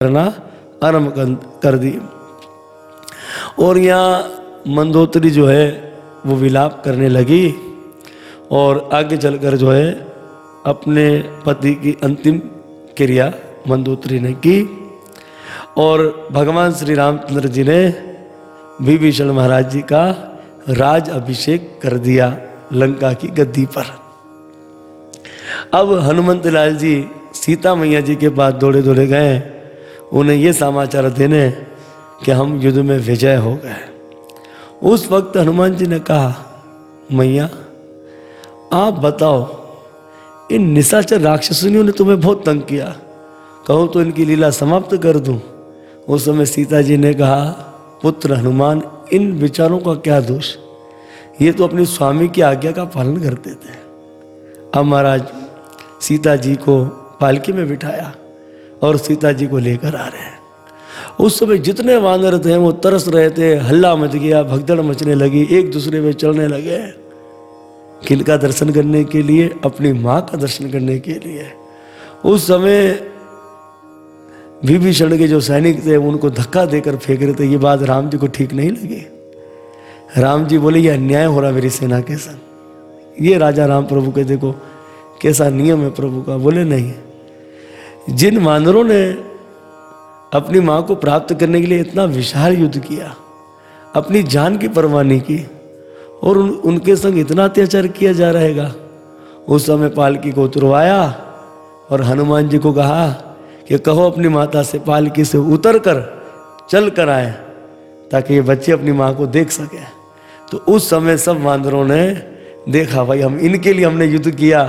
करना आरंभ कर दी। और यहाँ मंदोत्री जो है, वो विलाप करने लगी और आगे चलकर जो है, अपने पति की अंतिम क्रिया मंदोत्री ने की। और भगवान श्री रामचंद्र जी ने विभीषण महाराज जी का राज अभिषेक कर दिया लंका की गद्दी पर। अब हनुमंत लाल जी सीता मैया जी के पास दौड़े दौड़े गए। उन्हें ये समाचार देने कि हम युद्ध में विजय हो गए। उस वक्त हनुमान जी ने कहा, मैया, आप बताओ, इन निशाचर राक्षसनियों ने तुम्हें बहुत तंग किया। कहो तो इनकी लीला समाप्त कर दूँ। उस समय सीता जी ने कहा, पुत्र हनुमान, इन विचारों का क्या दोष? ये तो अपने स्वामी की आज्ञा का पालन करते थे। अब महाराज, सीता जी को पालकी में बिठाया। और सीता जी को लेकर आ रहे हैं। उस समय जितने वानर थे, वो तरस रहे थे, हल्ला मच गया, भगदड़ मचने लगी, एक दूसरे में चलने लगे। किनका दर्शन करने के लिए, अपनी माँ का दर्शन करने के लिए। उस समय विभीषण के जो सैनिक थे, उनको धक्का देकर फेंक रहे थे। ये बात राम जी को ठीक नहीं लगी। राम जी बोले ये अन्याय हो रहा मेरी सेना के संग। ये राजा राम प्रभु के देखो, कैसा नियम है प्रभु का? बोले, नहीं जिन वानरों ने अपनी माँ को प्राप्त करने के लिए इतना विशाल युद्ध किया अपनी जान की परवाह नहीं की और उन, उनके संग इतना अत्याचार किया जा रहेगा उस समय पालकी को उतरवाया और हनुमान जी को कहा कि कहो अपनी माता से पालकी से उतर कर चल कर आए ताकि ये बच्चे अपनी माँ को देख सके। तो उस समय सब वानरों ने देखा भाई हम इनके लिए हमने युद्ध किया।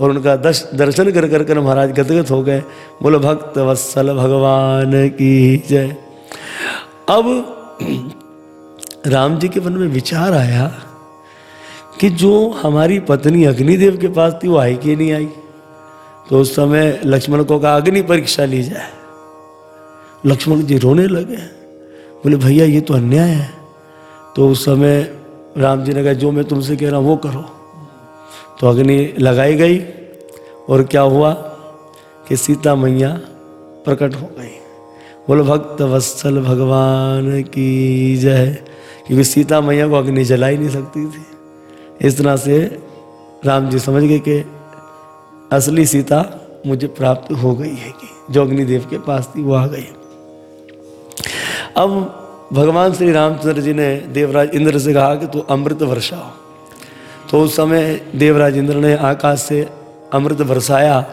और उनका दश दर्शन कर कर कर महाराज गदगद हो गए। बोलो, भक्त वत्सल भगवान की जय। अब राम जी के मन में विचार आया कि जो हमारी पत्नी अग्निदेव के पास थी, वो आई कि नहीं आई? तो उस समय लक्ष्मण को कहा, अग्नि परीक्षा ली जाए। लक्ष्मण जी रोने लगे। बोले, भैया, ये तो अन्याय है। तो उस समय राम जी ने कहा, जो मैं तुमसे कह रहा हूँ, वो करो। तो अग्नि लगाई गई और क्या हुआ कि सीता मैया प्रकट हो गई। बोलो, भक्त वत्सल भगवान की जय। क्योंकि सीता मैया को अग्नि जला ही नहीं सकती थी। इस तरह से राम जी समझ गए कि असली सीता मुझे प्राप्त हो गई है कि जो अग्निदेव के पास थी, वो आ गई। अब भगवान श्री रामचंद्र जी ने देवराज इंद्र से कहा कि तू अमृत वर्षाओ तो उस समय देवराज इंद्र ने आकाश से अमृत बरसाया।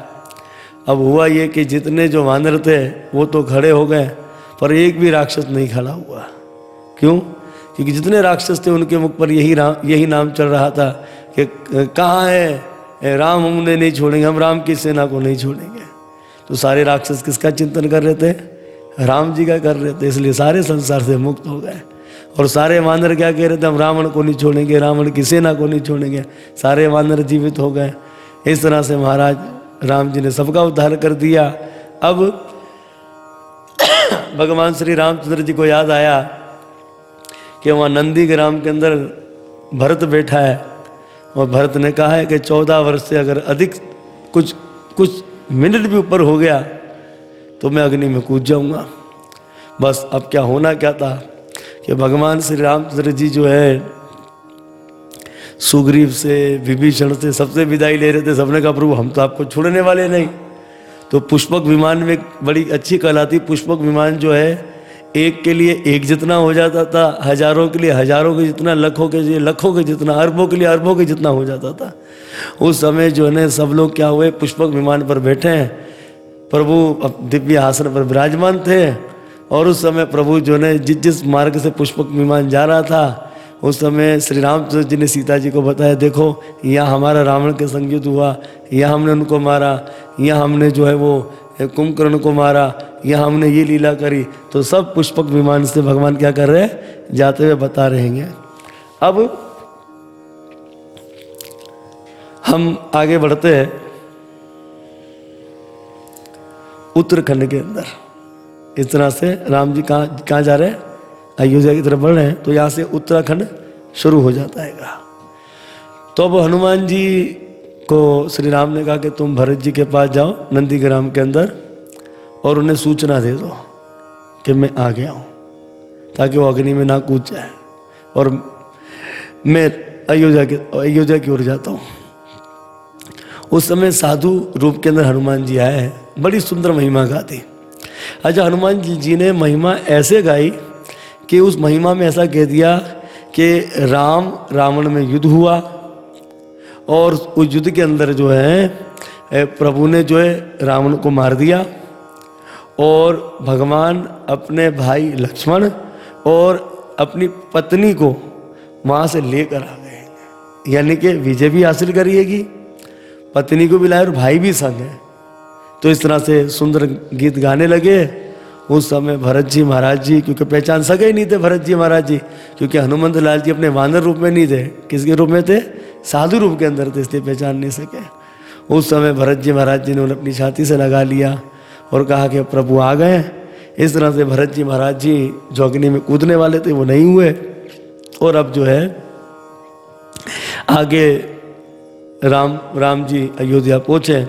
अब हुआ ये कि जितने जो वानर थे, वो तो खड़े हो गए, पर एक भी राक्षस नहीं खड़ा हुआ। क्यों? क्योंकि जितने राक्षस थे, उनके मुख पर यही राम, यही नाम चल रहा था कि कहाँ है? राम हमने नहीं छोड़ेंगे, हम राम की सेना को नहीं छोड़ेंगे। तो सारे राक्षस किसका चिंतन कर रहे थे? राम जी का कर रहे थे, इसलिए सारे संसार से मुक्त हो गए। और सारे वानर क्या कह रहे थे, हम रावण को नहीं छोड़ेंगे, रावण की सेना को नहीं छोड़ेंगे। सारे वानर जीवित हो गए। इस तरह से महाराज राम जी ने सबका उद्धार कर दिया। अब भगवान श्री रामचंद्र जी को याद आया कि वहाँ नंदी ग्राम के अंदर भरत बैठा है। और भरत ने कहा है कि चौदह वर्ष से अगर अधिक कुछ कुछ मिनट भी ऊपर हो गया तो मैं अग्नि में कूद जाऊँगा। बस अब क्या होना क्या था? कि भगवान श्री रामचंद्र जी जो है, सुग्रीव से, विभीषण से सबसे विदाई ले रहे थे। सबने कहा, प्रभु, हम तो आपको छोड़ने वाले नहीं। तो पुष्पक विमान में बड़ी अच्छी कला थी। पुष्पक विमान जो है, एक के लिए एक जितना हो जाता था, हज़ारों के लिए हज़ारों के जितना, लखों के लिए लखों के जितना, अरबों के लिए अरबों के जितना हो जाता था। उस समय जो है सब लोग क्या हुए, पुष्पक विमान पर बैठे हैं। प्रभु दिव्य आसन पर विराजमान थे। और उस समय प्रभु जो ने जिस जिस मार्ग से पुष्पक विमान जा रहा था, उस समय श्री रामचंद्र जी ने सीता जी को बताया, देखो, यहाँ हमारा रावण के संग युद्ध हुआ, यहाँ हमने उनको मारा, यहाँ हमने जो है वो कुंभकर्ण को मारा, यहाँ हमने ये लीला करी। तो सब पुष्पक विमान से भगवान क्या कर रहे हैं? जाते हुए बता रहेंगे अब हम आगे बढ़ते हैं उत्तराखंड के अंदर। इस तरह से राम जी कहाँ कहाँ जा रहे हैं? अयोध्या की तरफ़ बढ़ रहे हैं। तो यहाँ से उत्तराखंड शुरू हो जाता है तो अब हनुमान जी को श्री राम ने कहा कि तुम भरत जी के पास जाओ नंदी ग्राम के अंदर, और उन्हें सूचना दे दो कि मैं आ गया हूँ, ताकि वो अग्नि में ना कूद जाए, और मैं अयोध्या के, अयोध्या की ओर जाता हूँ। उस समय साधु रूप के अंदर हनुमान जी आए हैं। बड़ी सुंदर महिमा गाती। अच्छा हनुमान जी जी ने महिमा ऐसे गाई कि उस महिमा में ऐसा कह दिया कि राम, रावण में युद्ध हुआ और उस युद्ध के अंदर जो है प्रभु ने जो है रावण को मार दिया और भगवान अपने भाई लक्ष्मण और अपनी पत्नी को वहाँ से लेकर आ गए। यानी कि विजय भी हासिल करिएगी, पत्नी को भी लाए और भाई भी संग है। तो इस तरह से सुंदर गीत गाने लगे। उस समय भरत जी महाराज जी, क्योंकि पहचान सके ही नहीं थे भरत जी महाराज जी, क्योंकि हनुमंत लाल जी अपने वानर रूप में नहीं थे। किसके रूप में थे? साधु रूप के अंदर थे, इसलिए पहचान नहीं सके। उस समय भरत जी महाराज जी ने उन्हें अपनी छाती से लगा लिया और कहा कि प्रभु आ गए इस तरह से भरत जी महाराज जी जो अग्नि में कूदने वाले थे, वो नहीं हुए। और अब जो है, आगे राम राम जी अयोध्या पहुँचे।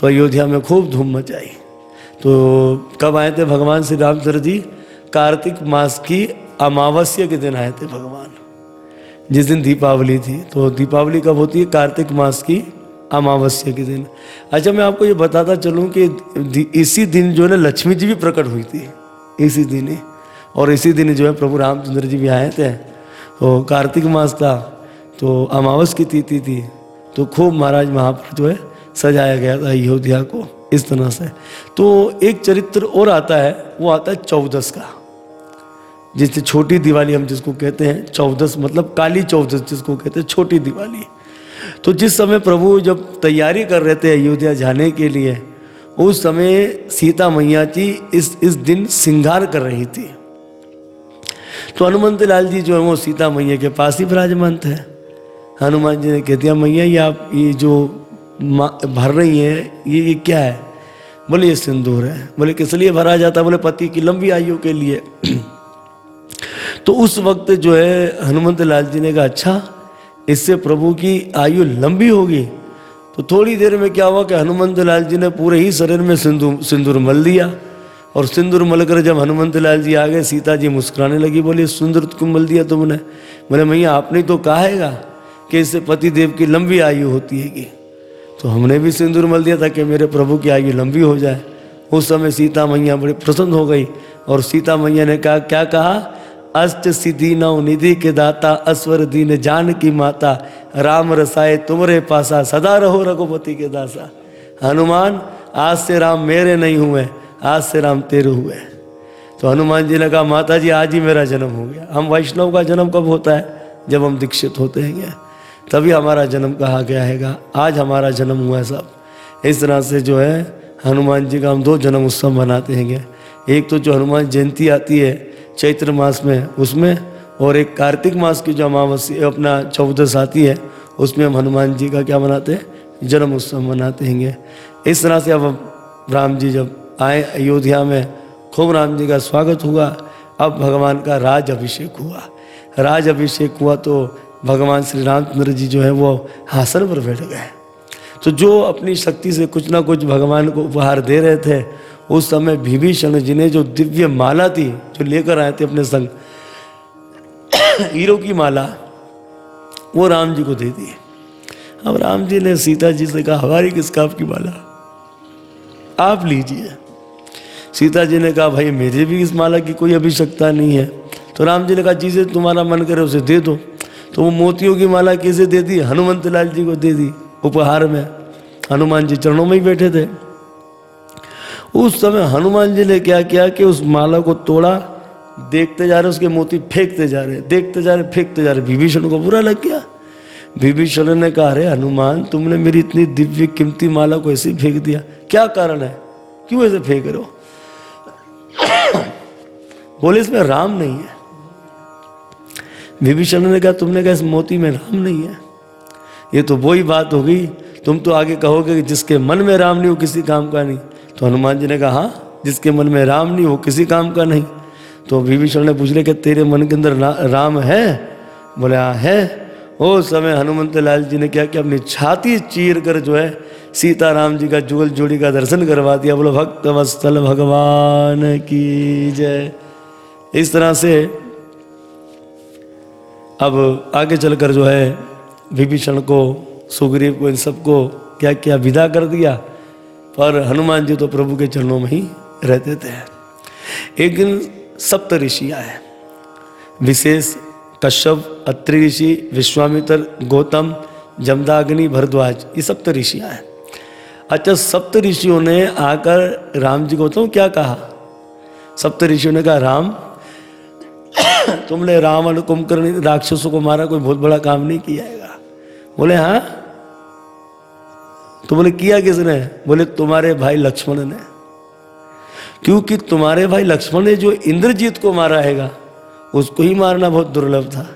तो अयोध्या में खूब धूम मचाई। तो कब आए थे भगवान श्री रामचंद्र जी? कार्तिक मास की अमावस्या के दिन आए थे भगवान। जिस दिन दीपावली थी तो दीपावली कब होती है? कार्तिक मास की अमावस्या के दिन। अच्छा मैं आपको ये बताता चलूँ कि इसी दिन जो है लक्ष्मी जी भी प्रकट हुई थी। इसी दिन ही। और इसी दिन जो है प्रभु रामचंद्र जी भी आए थे। तो कार्तिक मास था तो अमावस की तिथि थी। तो खूब महाराज वहाँ पर जो है सजाया गया था अयोध्या को, इस तरह से। तो एक चरित्र और आता है, वो आता है चौदस का। जिससे छोटी दिवाली हम जिसको कहते हैं, चौदस मतलब काली चौदस जिसको कहते हैं, छोटी दिवाली। तो जिस समय प्रभु जब तैयारी कर रहे थे अयोध्या जाने के लिए, उस समय सीता मैया जी इस इस दिन श्रृंगार कर रही थी। तो हनुमंत लाल जी जो है, वो सीता मैया के पास ही विराजमान थे। हनुमान जी ने कह दिया, मैया, ये आप, ये जो भर रही है, ये ये क्या है? बोले, ये सिंदूर है। बोले, किस लिए भरा जाता? बोले, पति की लंबी आयु के लिए। तो उस वक्त जो है, हनुमंत लाल जी ने कहा अच्छा इससे प्रभु की आयु लंबी होगी। तो थोड़ी देर में क्या हुआ कि हनुमंत लाल जी ने पूरे ही शरीर में सिंदूर सिंदूर मल दिया। और सिंदूर मलकर जब हनुमंत लाल जी आ गए, सीता जी मुस्कुराने लगी, बोली, सुंदर क्यों मल दिया तुमने। बोले, मैया, आपने तो कहा है कि इससे पति देव की लंबी आयु होती है तो हमने भी सिंदूर मल दिया था कि मेरे प्रभु की आयु लंबी हो जाए। उस समय सीता मैया बड़ी प्रसन्न हो गई और सीता मैया ने कहा, क्या कहा? अष्ट सिद्धि नव निधि के दाता, अश्वर दीन जान की माता, राम रसाए तुमरे पासा, सदा रहो रघुपति के दासा। हनुमान, आज से राम मेरे नहीं हुए, आज से राम तेरे हुए। तो हनुमान जी ने कहा माता जी आज ही मेरा जन्म हो गया। हम वैष्णव का जन्म कब होता है? जब हम दीक्षित होते हैं। तभी हमारा जन्म कहा गया है आज हमारा जन्म हुआ है सब। इस तरह से जो है, हनुमान जी का हम दो जन्म उत्सव मनाते हैं एक तो जो हनुमान जयंती आती है, चैत्र मास में, उसमें, और एक कार्तिक मास की जो अमावस्या, अपना चौदस आती है, उसमें हम हनुमान जी का क्या मनाते हैं? जन्म उत्सव मनाते हैं इस तरह से अब राम जी जब आए, अयोध्या में, खूब राम जी का स्वागत हुआ। अब भगवान का राज अभिषेक हुआ। राज अभिषेक हुआ तो भगवान श्री रामचंद्र जी जो है वो हासन पर बैठ गए। तो जो अपनी शक्ति से कुछ ना कुछ भगवान को उपहार दे रहे थे, उस समय विभीषण जी ने जो दिव्य माला थी, जो लेकर आए थे अपने संग, हीरो की माला, वो राम जी को दे दी। अब राम जी ने सीता जी से कहा, हमारी किसका आपकी माला? आप लीजिए। सीता जी ने कहा, भाई मेरे भी इस माला की कोई आवश्यकता नहीं है। तो राम जी ने कहा जिसे तुम्हारा मन करे उसे दे दो। तो वो मोतियों की माला कैसे दे दी? हनुमंत लाल जी को दे दी उपहार में। हनुमान जी चरणों में ही बैठे थे। उस समय हनुमान जी ने क्या किया कि उस माला को तोड़ा, देखते जा रहे, उसके मोती फेंकते जा रहे, देखते जा रहे, फेंकते जा रहे। विभीषण को बुरा लग गया। विभीषण ने कहा, अरे हनुमान, तुमने मेरी इतनी दिव्य कीमती माला को ऐसे ही फेंक दिया। क्या कारण है? क्यों ऐसे फेंक रहे हो? बोले, इसमें राम नहीं है। विभीषण ने कहा, तुमने कहा इस मोती में राम नहीं है? ये तो वही बात हो गई। तुम तो आगे कहोगे कि जिसके मन में राम नहीं हो किसी काम का नहीं। तो हनुमान जी ने कहा हाँ जिसके मन में राम नहीं हो किसी काम का नहीं। तो विभीषण ने पूछ लिया कि, तेरे मन के अंदर राम है? बोले हाँ है। ओ, समय हनुमंत लाल जी ने क्या कि अपनी छाती चीर कर जो है, सीताराम जी का जुगल जोड़ी का दर्शन करवा दिया। बोलो, भक्त वत्सल भगवान की जय। इस तरह से अब आगे चलकर जो है, विभीषण को, सुग्रीव को, इन सबको क्या क्या? विदा कर दिया। पर हनुमान जी तो प्रभु के चरणों में ही रहते थे। एक दिन सप्त ऋषि आए। विशेष कश्यप, अत्रि ऋषि, विश्वामित्र, गौतम, जमदाग्नि, भरद्वाज, ये सप्त ऋषि आए। अच्छा सप्त ऋषियों ने आकर राम जी को तो क्या कहा? सप्त ऋषियों ने कहा, राम तुमने रावण कुंभकर्ण राक्षसों को मारा, कोई बहुत बड़ा काम नहीं किया है। बोले हाँ? तो बोले किया किसने? बोले, तुम्हारे भाई लक्ष्मण ने। क्योंकि तुम्हारे भाई लक्ष्मण ने जो इंद्रजीत को मारा हैगा उसको ही मारना बहुत दुर्लभ था।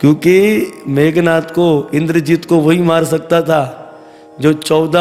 क्योंकि मेघनाथ को, इंद्रजीत को वही मार सकता था जो चौदह